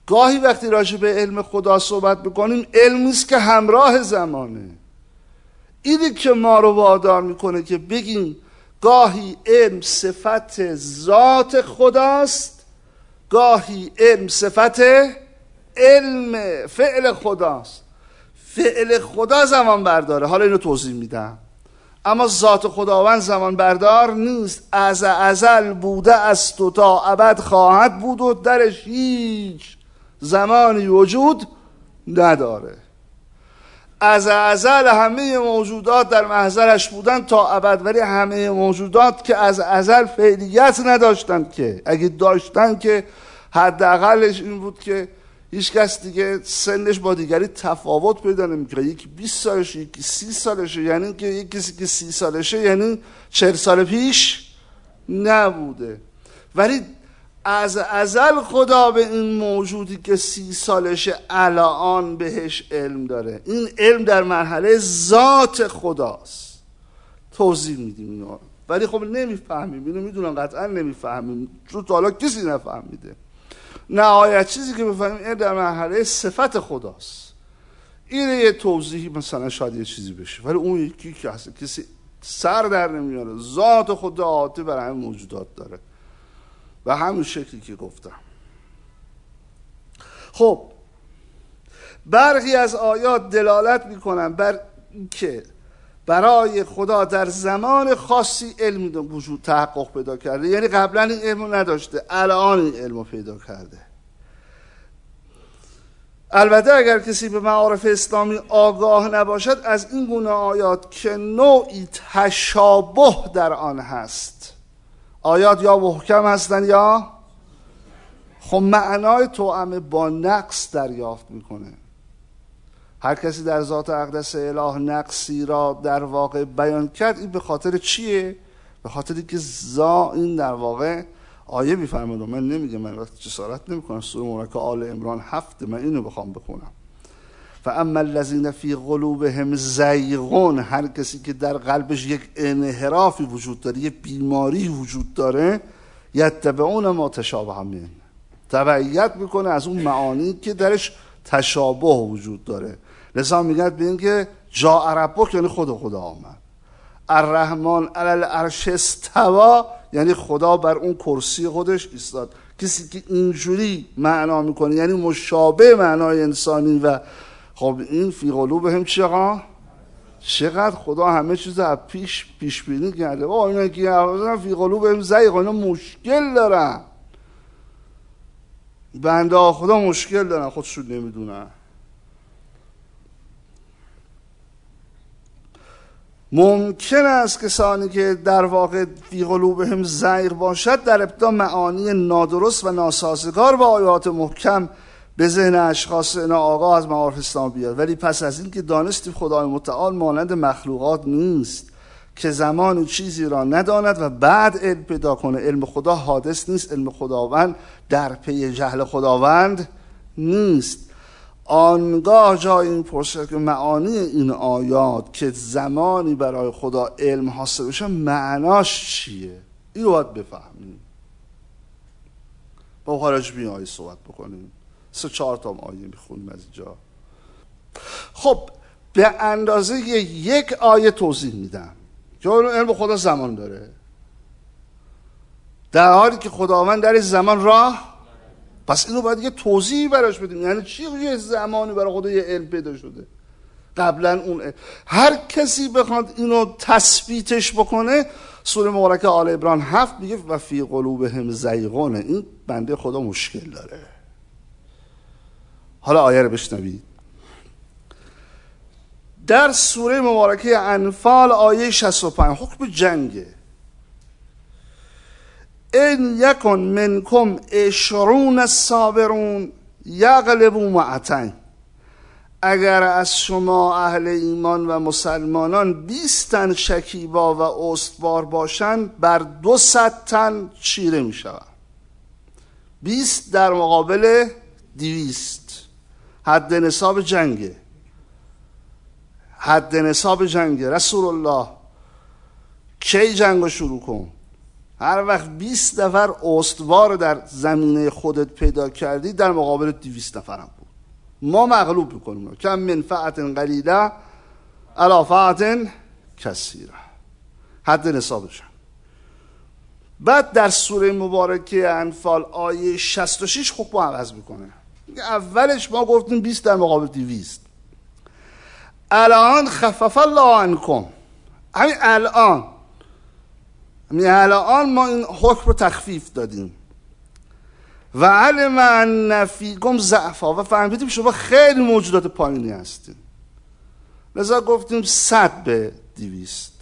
گاهی وقتی راجع به علم خدا صحبت می‌کنیم علمی است که همراه زمانه. اینی که ما رو وادار می‌کنه که بگیم گاهی علم صفت ذات خداست گاهی علم صفت علم فعل خداست. فعل خدا زمان برداره. حالا اینو توضیح میدم. اما ذات خداوند زمان بردار نیست. از ازل بوده است و تا ابد خواهد بود و درش هیچ زمانی وجود نداره. از ازل همه موجودات در محضرش بودن تا ابد ولی همه موجودات که از ازل فعلیت نداشتند که. اگه داشتن که حداقلش این بود که هیچ کس دیگه سنش با دیگری تفاوت پیدا نمی‌کنه. یکی 20 سالشه یکی 30 سالشه. یعنی که یکی کسی که 30 سالشه یعنی 40 سال پیش نبوده. ولی از ازل خدا به این موجودی که سی سالشه الان بهش علم داره. این علم در مرحله ذات خداست. توضیح میدیم اینو. ولی خب نمی‌فهمیم. اینو می‌دونم قطعا نمی‌فهمیم. چون تا حالا کسی نفهمیده. نهایت چیزی که بفهمیم این در مرحله صفت خداست. این یه توضیحی مثلا شاید یه چیزی بشه. ولی اون یکی که هست کسی سر در نمیاره. ذات خدا عاطی برای موجودات داره. و همون شکلی که گفتم. خب برخی از آیات دلالت می‌کنن بر اینکه برای خدا در زمان خاصی علم وجود تحقق پیدا کرده. یعنی قبلا این علم نداشته الان این علم پیدا کرده. البته اگر کسی به معارف اسلامی آگاه نباشد از این گونه آیات که نوعی تشابه در آن هست. آیات یا محکم هستن یا؟ خب معنای توأمه با نقص دریافت می‌کنه. هر کسی در ذات اقدس اله نقصی را در واقع بیان کرد این به خاطر چیه؟ به خاطر که زا این در واقع آیه میفرماد من نمیگم من جسارت نمی‌کنم. سوره مبارکه آل عمران هفته من اینو بخوام بخونم. و اما الذین فی قلوبهم زیغون هر کسی که در قلبش یک انحرافی وجود داره یک بیماری وجود داره یتبعون ما تشابه من تبعیت می‌کنه از اون معانی که درش تشابه وجود داره. لذا میگن به که جا عربک یعنی خود خدا آمد. الرحمن علل عرش استوا یعنی خدا بر اون کرسی خودش ایستاد. کسی که اینجوری معنا می‌کنه یعنی مشابه معنای انسانی و خب این فی قلوب هم چقدر چقدر خدا همه چیز از پیش پیش بینی کرده. با اینا که فی قلوب هم زیغ اینا مشکل دارن. بنده خدا مشکل دارن خودشون نمی‌دونن. ممکن است کسانی که در واقع فی هم زیر باشد در ابتدا معانی نادرست و ناسازگار با آیات محکم به ذهن اشخاص اینا آقا از معارف اسلام بیاد ولی پس از این که دانستیم خدای متعال مانند مخلوقات نیست که زمان چیزی را نداند و بعد علم پیدا کنه. علم خدا حادث نیست علم خداوند در پی جهل خداوند نیست. آنگاه جای این پرسه که معانی این آیات که زمانی برای خدا علم حاصل بشه معناش چیه؟ این رو باید بفهمیم. با خارج بین آیه صحبت بکنیم. سه چهار تا آیه می‌خونیم از اینجا. خب به اندازه یک آیه توضیح میدم. که علم خدا زمان داره. در حالی که خداوند در زمان راه پس اینو باید یه توضیحی براش بدیم. یعنی چی؟ یه زمانی برای خدا یه علم پیدا شده. قبلا اون علم. هر کسی بخواد اینو تثبیتش بکنه سوره مبارکه آل ابران هفت میگه و فی قلوبهم زیغونه این بنده خدا مشکل داره. حالا آیه رو بشنوید. در سوره مبارکه انفال آیه 65 حکم جنگه. ان یکن منکم اشرون صابرون یغلبو معتن اگر از شما اهل ایمان و مسلمانان بیستن شکیبا و استوار باشند بر دو تن چیره می شود بیست در مقابل دیویست حد نصاب جنگه. حد نصاب جنگه. رسول الله کی جنگ رو شروع کن؟ هر وقت 20 نفر استوار در زمینه خودت پیدا کردی در مقابل 200 نفرم بود. ما مغلوب می‌کنیم. کم منفعت قلیله علا فعت کثیره. حد نصابشن بعد در سوره مبارکه انفال آیه 66 خوب عوض می‌کنه. اولش ما گفتیم 20 در مقابل 200 الان خفف الله عنکم. همین الان. یعنی الان ما این حکم رو تخفیف دادیم. و علم ان نفیگم ضعفا. و فهمیدیم شما خیلی موجودات پایینی هستیم لذا گفتیم صد به دیویست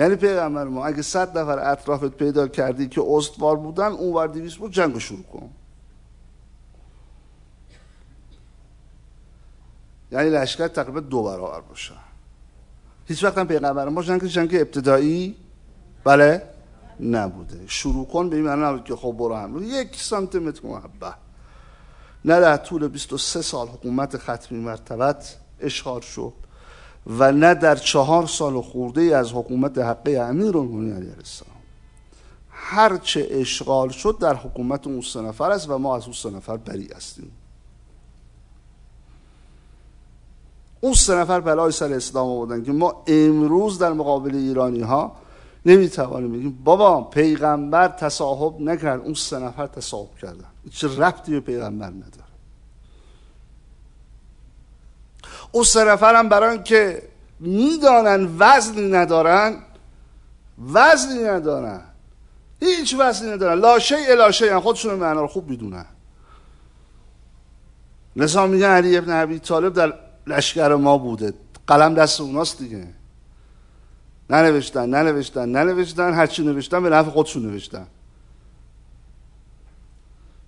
یعنی پیغمبر ما اگه صد نفر اطرافت پیدا کردی که استوار بودن اون ور دیویست بود جنگ شروع کن. یعنی لشکر تقریبا دو برابر باشه. هیچ وقت هم پیغمبر ما جنگ جنگ ابتدایی بله نبوده. شروع کن به این معنی نبود که خب برو هم یک سانتی متر محبه. نه در طول 23 سال حکومت ختمی مرتبت اشغال شد. و نه در چهار سال خورده از حکومت حقه امیر المومنین علیه السلام. هرچه اشغال شد در حکومت اون سه نفر است و ما از اون سه نفر بری هستیم. اون سه نفر بلای سر اسلام آوردن که ما امروز در مقابل ایرانی ها نمی‌توانیم بگیم بابا پیغمبر تصاحب نکرد اون سه نفر تصاحب کردن. چه ربطی به پیغمبر نداره. اون سه هم برای که می‌دانن وزنی ندارن وزنی ندارن. هیچ وزنی ندارن. لاشه الاشه یعنی خودشون معنا رو خوب می‌دونن. لذا میگن علی ابن عبی طالب در لشکر ما بوده. قلم دست اوناست دیگه. ننوشتن ننوشتن ننوشتن. هرچی نوشتن به نفع خودشون نوشتن.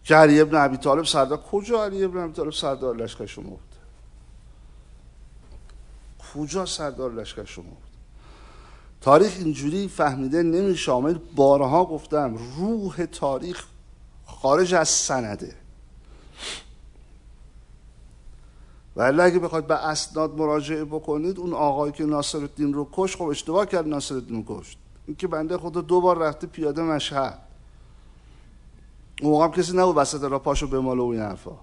که علی ابن عبی طالب سردار کجا علی ابن عبی طالب سردار لشکر شما بود؟ کجا سردار لشکر شما بود؟ تاریخ اینجوری فهمیده نمیشه. آمد بارها گفتم روح تاریخ خارج از سنده. ولی اگه بخواید به اسناد مراجعه بکنید اون آقایی که ناصر الدین رو کش خب اشتباه کرد ناصر الدین رو کشت. این که بنده خدا دو بار رفته پیاده مشهد. اون هم کسی نبود وسط را پاشو به مال و این حرفا.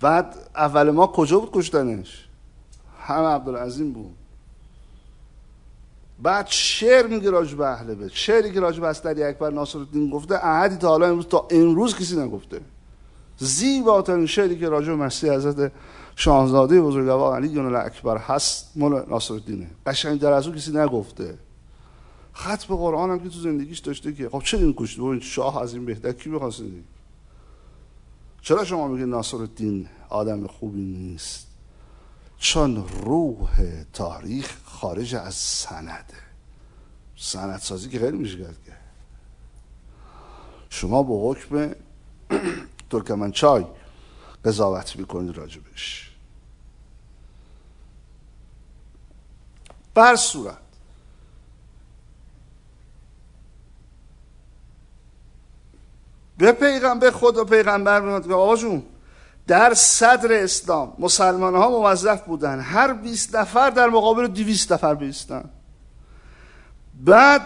بعد اول ما کجا بود کشتنش؟ هم عبدالعظیم بود. بعد شعر میگه راجع به اهل بیت. شعری که راجع به اسدری اکبر ناصرالدین گفته احدی تا حالا امروز تا امروز کسی نگفته. زیباترین شعری که راجع به مسیح حضرت شاهزاده بزرگوار علی جان اکبر هست مال ناصرالدینه. قشنگ در از اون کسی نگفته. خط به قرآن هم که تو زندگیش داشته که خب چه این کشته این شاه از این بهتر کی چرا شما میگید ناصرالدین آدم خوبی نیست؟ چون روح تاریخ خارج از سنده سند سازی که خیلی میشه کرد که. شما به حکم ترکمنچای قضاوت می‌کنید راجبش. بر صورت به پیغمبر خود و پیغمبر میگه آقا جون در صدر اسلام مسلمان ها موظف بودن. هر 20 نفر در مقابل 200 نفر بیستن. بعد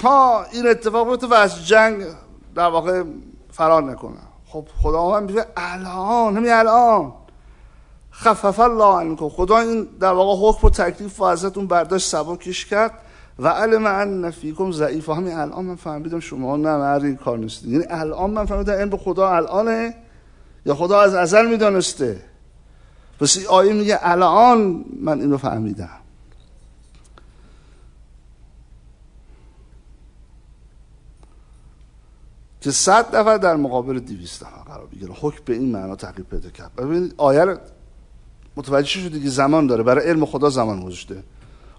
تا این اتفاق بیفته و از جنگ در واقع فرار نکنن. خب خدا من میگه الان همین الان. خفف الله عنکم. خدا این در واقع حکم و تکلیف و ازتون برداشت سبکش کرد. و علم ان فیکم ضعیف همین الان من فهمیدم شما نه این کار نیستید یعنی الان من فهمیدم این به خدا الانه. یا خدا از ازل می‌دانسته. پس آیه میگه الان من اینو فهمیدم. که صد نفر در مقابل دیویست نفر قرار بگیره. حکم به این معنا تغییر پیدا کرد. ببینید آیه متوجه شدی که زمان داره. برای علم خدا زمان گذاشته.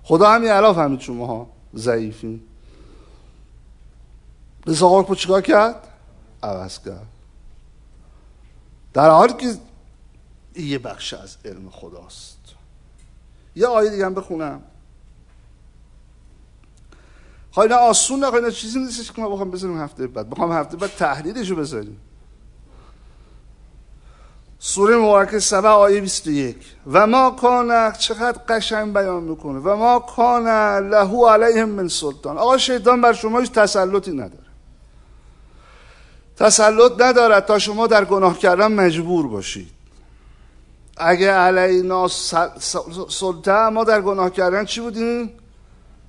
خدا همین الان فهمید شما ها ضعیفین. رضا حکم چیکار کرد؟ عوض کرد. در حالی که یه بخش از علم خداست. یه آیه دیگه هم بخونم. خواهی نه آسون نه چیزی نیستش که ما بخوام بذاریم هفته بعد. بخوام هفته بعد تحلیلشو بذاریم. سوره مبارکه سبع آیه 21 و ما کان چقدر قشنگ بیان می‌کنه. و ما کان لهو علیهم من سلطان. آقا شیطان بر شما هیچ تسلطی نداره. تسلط ندارد تا شما در گناه کردن مجبور باشید. اگه علینا سلطه ما در گناه کردن چی بودیم؟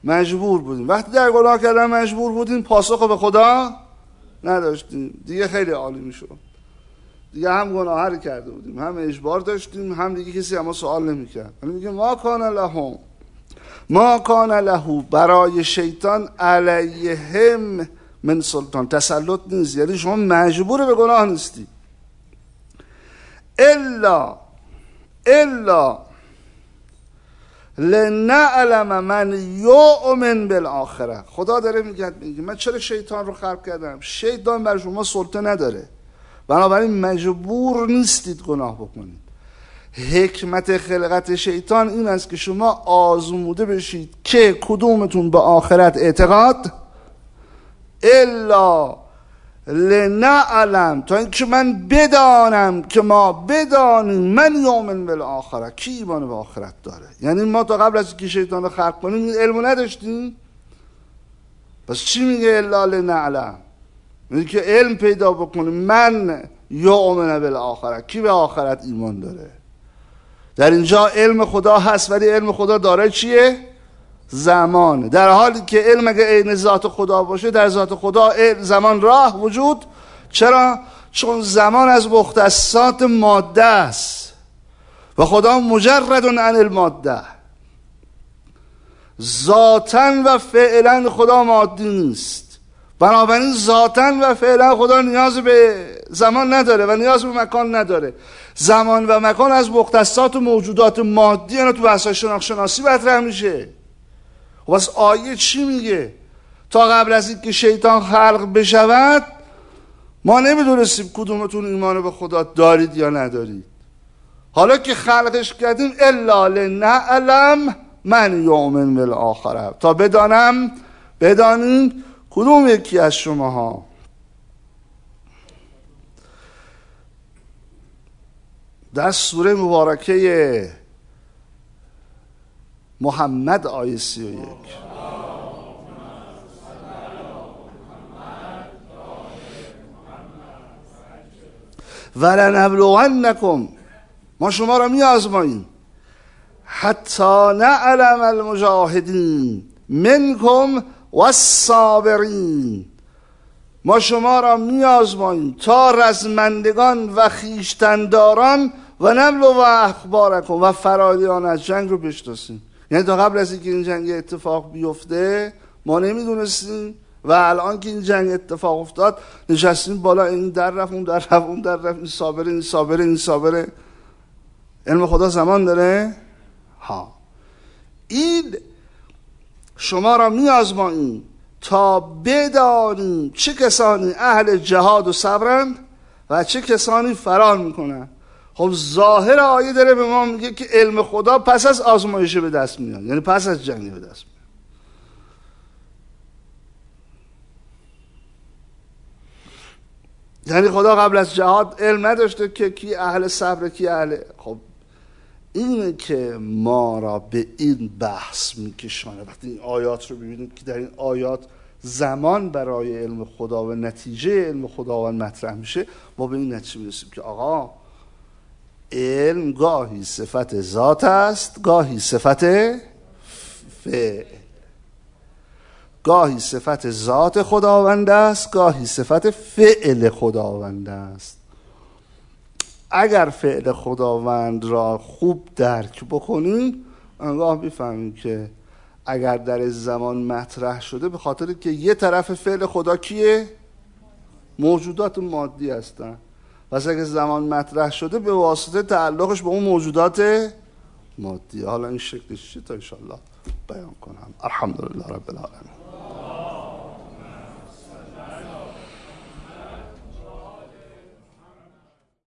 مجبور بودیم. وقتی در گناه کردن مجبور بودیم پاسخ به خدا نداشتیم. دیگه خیلی عالی می‌شد. دیگه هم گناه رو کرده بودیم هم اجبار داشتیم هم دیگه کسی اما سوال نمی‌کرد. ولی میگه ما کان لهم ما کان لهو برای شیطان علیهم من سلطان تسلط نیست. یعنی شما مجبور به گناه نیستی. الا الا لنعلم من یؤمن بالآخره خدا داره میگه میگه من چرا شیطان رو خلق کردم؟ شیطان بر شما سلطه نداره. بنابراین مجبور نیستید گناه بکنید. حکمت خلقت شیطان این است که شما آزموده بشید که کدومتون به آخرت اعتقاد؟ الا لنعلم. تا اینکه من بدانم که ما بدانیم من یومن بالآخره کی ایمان به آخرت داره؟ یعنی ما تا قبل از اینکه شیطان رو خلق کنیم این علمو نداشتیم؟ پس چی میگه الا لنعلم؟ میگه که علم پیدا بکنیم. من یومن بالآخره کی به آخرت ایمان داره؟ در اینجا علم خدا هست ولی علم خدا داره چیه؟ زمان. در حالی که علم اگه عین ذات خدا باشه در ذات خدا زمان راه وجود. چرا؟ چون زمان از مختصات ماده است. و خدا مجرد عن الماده. ذاتا و فعلا خدا مادی نیست. بنابراین ذاتا و فعلا خدا نیاز به زمان نداره و نیاز به مکان نداره. زمان و مکان از مختصات و موجودات مادی یعنی تو بحث شناخت مطرح میشه. واسه آیه چی میگه؟ تا قبل از اینکه شیطان خلق بشود ما نمی‌دونستیم کدومتون ایمان به خدا دارید یا ندارید. حالا که خلقش کردیم الا لنعلم من یومن بالآخره تا بدانم بدانیم کدوم یکی از شماها؟ در سوره مبارکه محمد آیه سی و یک. ولنبلونکم. ما شما را می آزماییم حتی نعلم المجاهدین منکم و الصابرین ما شما را میازماییم تا رزمندگان و خیشتنداران و نبل و اخبارکم و فرادیان از جنگ رو بشناسیم. یعنی تا قبل از اینکه این جنگ اتفاق بیفته ما نمی‌دونستیم و الان که این جنگ اتفاق افتاد نشستیم بالا این در رفت اون در رفت اون در رفت این صابره این صابره این صابره علم خدا زمان داره؟ ها. این شما را میازماییم تا بدانیم چه کسانی اهل جهاد و صبرند و چه کسانی فرار می‌کنن خب ظاهر آیه داره به ما میگه که علم خدا پس از آزمایشه به دست میاد. یعنی پس از جنگ به دست میاد. یعنی خدا قبل از جهاد علم نداشته که کی اهل صبر کی اهل خب اینه که ما را به این بحث میکشانه. وقتی این آیات رو ببینید که در این آیات زمان برای علم خدا و نتیجه علم خداوند مطرح میشه ما به این نتیجه می‌رسیم که آقا علم گاهی صفت ذات است گاهی صفت فعل. گاهی صفت ذات خداوند است گاهی صفت فعل خداوند است. اگر فعل خداوند را خوب درک بکنیم انگاه می‌فهمیم که اگر در زمان مطرح شده به خاطر که یه طرف فعل خدا کیه؟ موجودات مادی هستن. پس اگر زمان مطرح شده به واسطه تعلقش به اون موجودات مادی. حالا این شکلش چی تا انشالله بیان کنم. الحمدلله رب العالمین.